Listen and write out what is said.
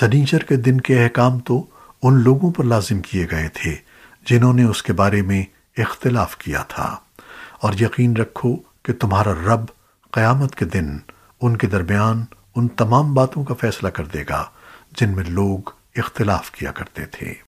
سنیچر کے دن کے احکام تو ان لوگوں پر لازم کیے گئے تھے جنہوں نے اس کے بارے میں اختلاف کیا تھا۔ اور یقین رکھو کہ تمہارا رب قیامت کے دن ان کے درمیان ان تمام باتوں کا فیصلہ کر دے گا جن میں لوگ اختلاف کیا کرتے تھے۔